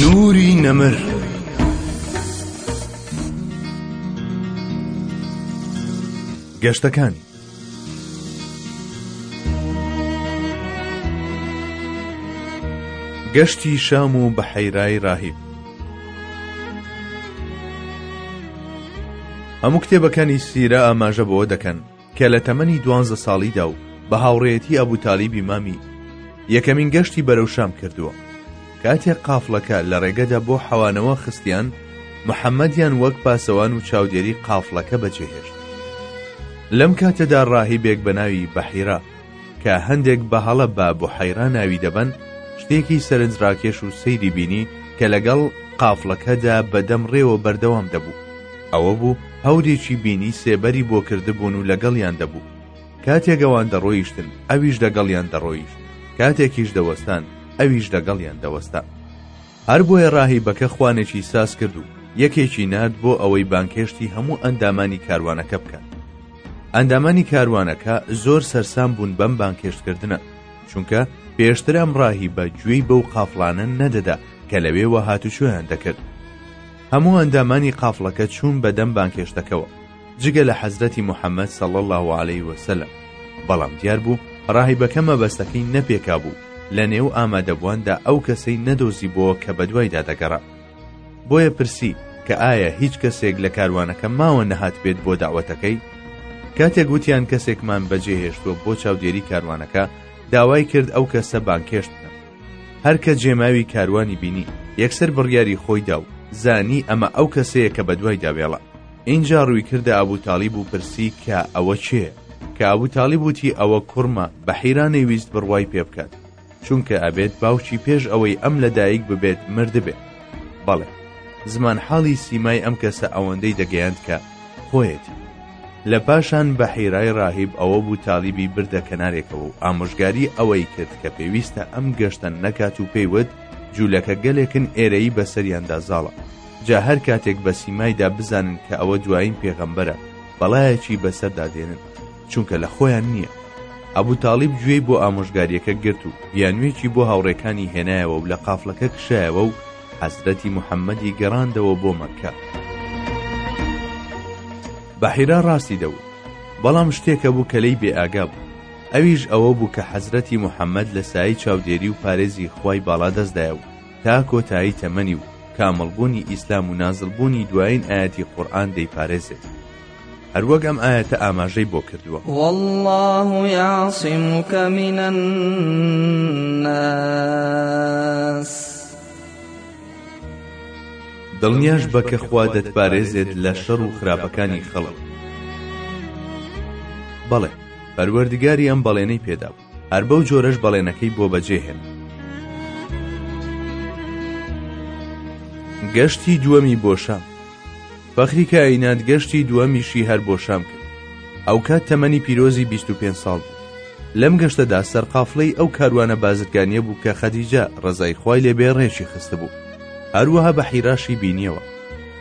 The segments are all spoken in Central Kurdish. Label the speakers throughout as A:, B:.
A: نوری نەمر گەشتەکانی گەشتی شام و بە حەیرای راهیب هەموو کتێبەکانی سیرە ئاماژە بەوە دەکەن کە لە تەمەنی دوانزە ساڵیدا و بە هاوڕێیەتی ئەبوو تالیبی مامی یەکەمین گەشتی بەرەو شام کردووە کاتێک قافڵەکە لە ڕێگەدا بۆ حەوانەوە خستیان محەممەدیان وەک پاسەوان و چاودێری قافڵەکە بەجێهێشت لەم کاتەدا ڕاهی بێک بە ناوی بەحیرا کە هەندێک بە هەڵە بە بحیرا ناوی دەبەن شتێکی سەرنجڕاکێش و سەیری بینی کە لەگەڵ قافڵەکەدا بەدەم ڕێوە بەردەوام دەبوو ئەوە بوو هەورێکی بینی سێبەری بۆ کردبوون و لەگەڵیان دەبوو کاتێک ئەوان دەڕۆیشتن ئەویش لەگەڵیان دەڕۆیشت کاتێکیش دەوەستان ئەویش لەگەڵیان دەوەستا هەر بۆیە راهیبەکە خوانێکی ساز کرد و یەکێکی نارد بۆ ئەوەی بانگهێشتی هەموو ئەندامانی کاروانەکە بکات. ئەندامانی کاروانەکە زۆر سەرسام بوون بەم بانگهێشتکردنە، چونکە پێشتر ئەم راهیبە گوێی بەو قافڵانە نەدەدا کە لەوێوە هاتوچۆیان دەکرد. هەموو ئەندامانی قافڵەکە چوون بەدەم بانگهێشتەکەوە. جگە لە حەزرەتی محمد صلی اللە علیە وسلم، بەڵام دیار بوو ڕاهیبەکە مەبەستەکەی نەپێکابوو، لە نێو ئامادەبوواندا ئەو کەسەی نەدۆزیبۆوە کە بەدوایدا دەگەڕا. بۆیە پرسی کە ئایا هیچ کەسێک لە کاروانەکە ماوە نەهاتبێت بۆ دەعوەتەکەی؟ کاتێک وتیان کەسێکمان بەجێهێشتووە بۆ چاودێری کاروانەکە، داوای کرد ئەو کەسە بانگهێشت بکەن. هەر کە جێماوی کاروانی بینی، یەکسەر بڕیاری خۆی دا و زانی ئەمە ئەو کەسەیە کە بەدوایدا وێڵە. ئینجا ڕووی کردە ئەبوو تالیب و پرسی کە ئەوە کێیە؟ کە ئەبوو تالیب وتی ئەوە کوڕمە، بە حیرا نەیویست بڕوای پێ بکات، چونکە ئەبێت باوکی پێش ئەوەی ئەم لە دایک ببێت مردبێ. بەڵێ، زمانحاڵی سیمای ئەم کەسە ئەوەندەی دەگەیاند کە خۆیەتی. لە پاشان بە حیرای ڕاهیب ئەوە بوو تالیبی بردە کەنارێکەوە و ئامۆژگاری ئەوەی کرد کە پێویستە ئەم گەشتە نەکات و پێی وت جوولەکە گەلێکن ئێرەیی بەسەریاندا زاڵە. جا هەر کاتێک بە سیمایدا بزانن کە ئەوە دوایین پێغەمبەرە بەڵایەکی بەسەردا دێنن چونکە لە خۆیان نییە ئەبوو تاڵیب گوێی بۆ ئامۆژگاریەکە گرت و بیانوێکی بۆ هاوڕێکانی هێنایەوە و لە قافلەکە کشایەوە و حەزرەتی محەممەدی گەڕاندەوە بۆ مەکە بەحیرا ڕاستی دەوت بەڵام شتێکە بوو کە لی بێ ئاگا بوو ئەویش ئەوە بوو کە حەزرەتی محەممەد لە سایی چاودێری و پارێزی خوای باڵا دەستدایە و تا کۆتایی تەمەنی و کامڵبوونی ئیسلام و نازڵبوونی دوایین ئایەتی قورئان دەیپارێزێت هەروەک ئەم ئاەتە ئاماژەی بۆ کردووە
B: والله يعصمك من الناس
A: دڵنیاش بە کە خوا دەتپارێزێت لە شەڕ و خراپەکانی خەڵک بەڵێ پەروەردگاری ئەم بەڵێنەی پێدابوو هەر بەو جۆرەش بەڵێنەکەی بۆ بەجێ هێنا. گەشتی دووەمی بۆ شام فەخری کە ئەینات گەشتی دووەمیشی هەر بۆ شام کرد ئەو کات تەمەنی پیرۆزی 25 ساڵ بوو لەم گەشتەدا سەرقافلەی ئەو کاروانە بازرگانیە بوو کە خەدیجە ڕزای خی لێبێ ڕێکی خست بوو هەروەها بە حیراشی بینیەوە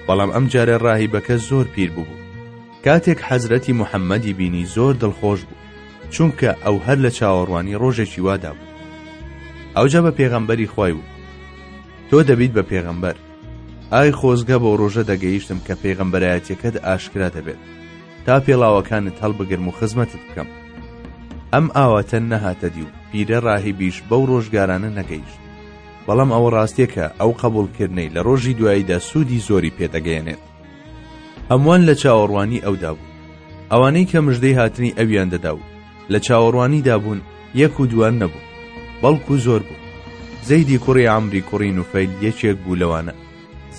A: بەڵام ئەم جارە ڕاهیبەکە زۆر پیر ببوو کاتێک حەزرەتی محەمەدی بینی زۆر دڵخۆش بوو چونکە ئەو هەر لە چاوەڕوانی ڕۆژێکی وادا بوو ئەوجا بە پێغەمبەری خوای وت تۆ دەبیت بە پێغەمبەر ئای خۆزگە بۆ ڕۆژە دەگەیشتم کە پێغەمبەرایەتەکەت ئاشکرا دەبێت تا پێڵاوەکانت هەڵبگرم و خزمەتت بکەم ئەم ئاواتە نەهاتە دی و پیرە ڕاهیبیش بەو ڕۆژگارانە نەگەیشت بەڵام ئەوە ڕاستیەکە ئەو قبولکردنەی لە ڕۆژی دواییدا سوودی زۆری پێدەگەیەنێت هەمووان لە چاوەڕوانی ئەودا بوو ئەوانەی کە مژدەی هاتنی ئەویان دەدا و لە چاوەڕوانی دابوون یەک و دووان نەبوو بەڵکو زۆر بوو زەیدی کوڕی ئامری کوڕین و فەیل یەکێک بوو لەوانە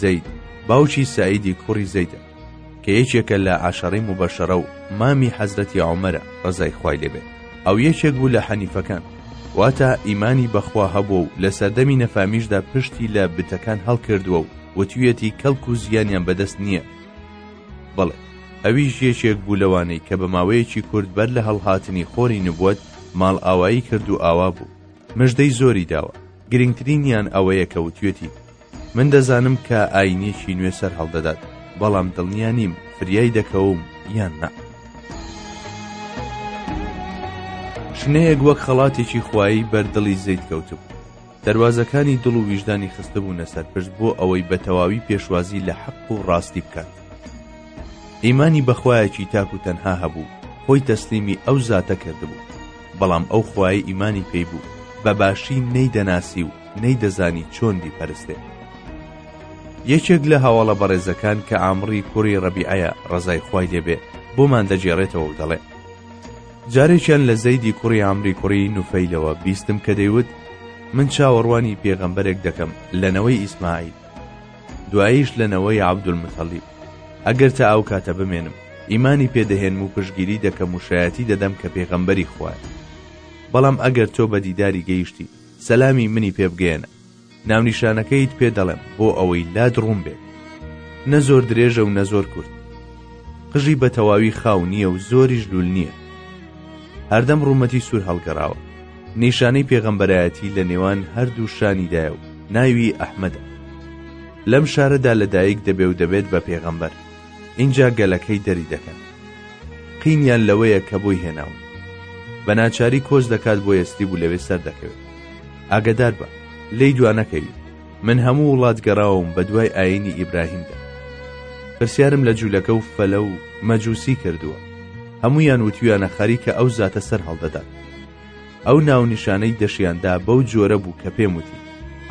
A: زەید باوکی سعیدی کوڕی زەیدە کە یەکێکە لە عشەڕی مبەشەرە و مامی حەزرەتی ئەومەرە ڕزای خوای لێبێ ئەو یەکێک بوو لە حەنیفەکان واتە ئیمانی بەخوا هەبوو و لە سەردەمی نەفامیشدا پشتی لە بتەکان هەڵکردووە و وتویەتی کەڵک و زیانیان بەدەست نییە بەڵێ ئەویش یەکێک بوو لەوانەی کە بە ماوەیەکی کورد بەر لە هەڵهاتنی خۆری نبووت ماڵ ئاوایی کرد و ئاوا بوو مژدەی زۆری داوە گرنگترینیان ئەوەیە کە وتوێتی من دەزانم کە ئاینێکی نوێ سەر هەڵدەدات بەڵام دڵنیا نیم فریای دەکەوم یان نا شنەیەک وەک خەڵاتێکی خوایی بەردڵی زەیت کەوتبوو دەروازەکانی دڵ و ویژدانی خستبوونە سەر پشت بۆ ئەوەی بە تەواوی پێشوازی لە حەق و ڕاستی بکات ئیمانی بەخوایەکی تاک و تەنها هەبوو خۆی تەسلیمی ئەو زاتە کردبوو بەڵام ئەو خوای ئیمانی پێی بوو بە باشی نەیدەناسی و نەیدەزانی چۆن بیپەرستێ یەکێک لە هەواڵە بەڕێزەکان کە ئامڕی کوڕی ڕەبیعەیە ڕزای خوای لێبێ بۆمان دەگێڕێتەوە و دەڵێ جارێکیان لە زەیدی کوڕی عەمری کوڕی نوفەیلەوە بیستم کە دەیوت، من چاوەڕوانی پێغەمبەرێک دەکەم لە نەوەی ئیسماعیل، دواییش لە نەوەی عەبدولموتەڵیب، ئەگەر تا ئەو کاتە بمێنم، ئیمانی پێ دەهێنم و پشتگیری دەکەم و شایەتی دەدەم کە پێغەمبەری خوایە، بەڵام ئەگەر تۆ بە دیداری گەیشتی، سەلامی منی پێ بگەیەنە. ناونیشانەکەیت پێ دەڵێم بۆ ئەوەی لات ڕوون بێت نە زۆر درێژە و نە زۆر کورت قژی بە تەواوی خاو نییە و زۆریش لول نییە هەردەم ڕوومەتی سوور هەڵگەڕاوە نیشانەی پێغەمبەرایەتی لە نێوان هەردوو شانیدایە و ناوی ئەحمەدە لەم شارەدا لەدایک دەبێ و دەبێت بە پێغەمبەر ئینجا گەلەکەی دەری دەکەن قینیان لەوەیە کە بۆی هێناون بە ناچاری کۆچ دەکات بۆ ئێستی بوو لەوێ سەر دەکەوێت ئاگدار بە لی دوانەکەوی من هەموو وڵات گەڕاوم بە دوای ئاینی ئیبراهیمدا پرسیارم لە جوولەکە و فەلە و مەجووسی کردووە هەمویان وتویانە خەریکە ئەو زاتە سەر هەڵدەدات ئەو ناونیشانەی دەشیاندا بەو جۆرە بوو کە پێم وتی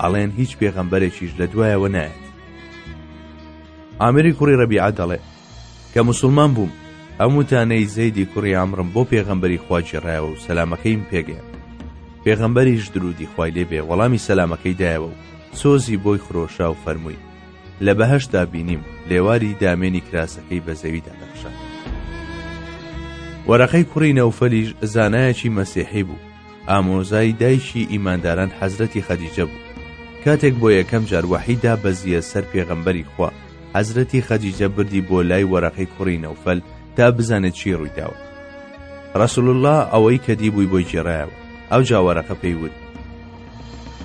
A: ئەڵێن هیچ پێغەمبەرێکیش لە دوایەوە نایەت عامری کوڕی ڕەبیعە دەڵێ کە مسلمان بووم ئەم وتانەی زەیدی کوڕی ئامرم بۆ پێغەمبەری خواجێڕایەوە و سەلامەکەیم پێگەیان پێغەمبەریش درودی خوای لێ بێ وەڵامی سەلامەکەی دایەوە و سۆزی بۆی خرۆشا و فەرمووی لە بەهشتا بینیم لێواری دامێنی کراسەکەی بە زەویدا دەخشان وەرەقەی کوڕی نەوفەلیش زانایەکی مەسیحی بوو ئامۆزای دایکی ئیمانداران حەزرەتی خەدیجە بوو کاتێک بۆ یەکەم جار وەحی دابەزییە سەر پێغەمبەری خوا حەزرەتی خەدیجە بردی بۆ لای وەرەقەی کوڕی نەوفەل تا بزانێت چی ڕوویداوە ڕسول الله ئەوەی کە دی بووی بۆی جێڕایەوە ئەو جاوەرەقە پێی وت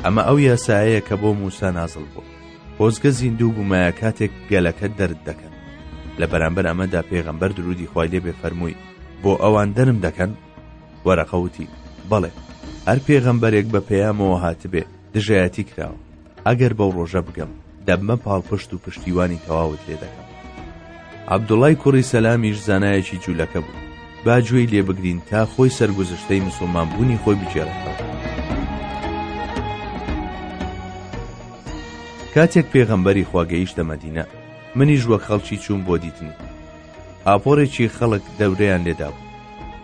A: ئەمە ئەو یاسایەیە کە بۆ موسا نازڵ بوو خۆزگە زیندوو بوومایە کاتێک گەلەکە دەرد دەکەن لە بەرامبەر ئەمەدا پێغەمبەر درودی خوای لێبێ فەرمووی بۆ ئەوان دەرم دەکەن وەرەقە وتی بەڵێ هەر پێغەمبەرێک بە پەیامەوە هاتبێ دژایەتی کراوە ئەگەر بەو ڕۆژە بگەم دەبمە پاڵپشت و پشتیوانی تەواوت لێ دەکەم عەبدوڵای کوڕی سەلامیش زانایەکی جوولەکە بوو با گوێی لێ بگرین تا خۆی سەرگوزشتەی مسلمان بوونی خۆی بگێڕێتەوە کاتێک پێغەمبەری خواگەیشتە مەدینە منیش وەک خەڵکی چوون بۆ دیتنی ئاپۆرێکی خەڵک دەورەیان لێدا بوو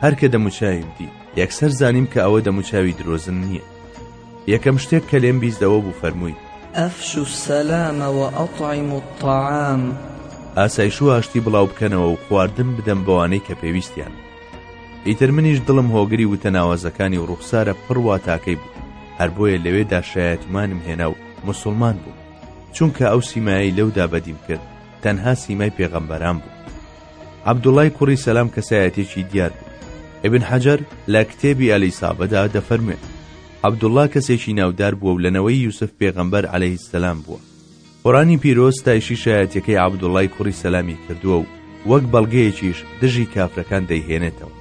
A: هەر کە دەموچاویم دی یەکسەر زانیم کە ئەوە دەموچاوی درۆزن نییە یەکەم شتێک کە لێم بیستەوە بوو فەرمووی
B: ئەفش و سەلامەوە ئەڵتەعیم و تەعام
A: ئاسایش و ئاشتی بڵاو بکەنەوە و خواردن بدەم بەوانەی کە پێویستیان ئیتر منیش دڵم هۆگری وتە ناوازەکانی و ڕوخسارە پڕوا تاکەی بوو هەر بۆیە لەوێدا شایەتمانم هێنا و مسلمان بوو چونکە ئەو سیمایی لەودا بەدیم کرد تەنها سیمای پێغەمبەران بوو عەبدوڵای کوڕی سەلام کەسایەتێکی دیار بوو ابن حەجەر لە کتێبی ئەلیسابەدا دەفەرموێت عەبدوڵا کەسێکی ناودار بووە و لەنەوەی یوسف پێغەمبەر عليه السلام بووە قڕانی پیرۆز تایشی شایەتەکەی عەبدوڵای کوڕی سەلامی کردووە و وەک بەڵگەیەکیش دژی کافرەکان دەیهێنێتەوە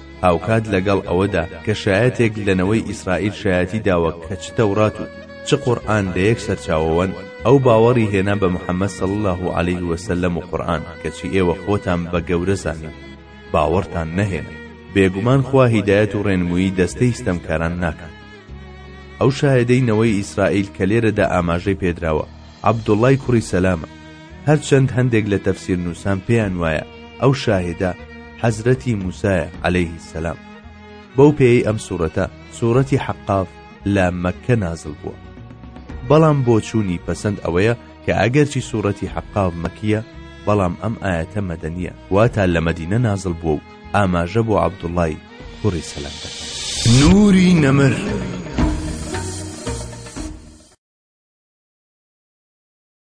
A: هاوکات لەگەڵ ئەوەدا کە شایەتێک لە نەوەی ئیسرائیل شایەتی داوە کە چ تەورات و چ قورئان لە یەک سەرچاوەوەن ئەو باوەڕی هێنا بە محەمەد صلی اللە علیه وسلم و قورئان کەچی ئێوە خۆتان بە گەورە زانی و باوەڕتان نەهێنا بێگومان خوا هیدایەت و ڕێنمووی دەستەی ستەمکاران ناکات ئەو شایەدەی نەوەی ئیسرائیل کە لێرەدا ئاماژەی پێدراوە عەبدوڵڵای کوڕی سەلامە، هەرچەند هەندێک لە تەفسیرنووسان پێیان وایە ئەو شاهیدە حەزرەتی موسایە عەلەیه سەلام، بەو پێیەی ئەم سوڕەتە، سوڕەتی حەقاف، لە مەککە نازل بووە، بەڵام بۆچوونی پەسەند ئەوەیە کە ئەگەرچی سوڕەتی حەقاف مەکییە، بەڵام ئەم ئایەتە مەدەنییە، واتە لە مەدینە نازل بووە و ئاماژە بۆ عەبدوڵای کوڕی سەلام دەکات
C: نوری نەمر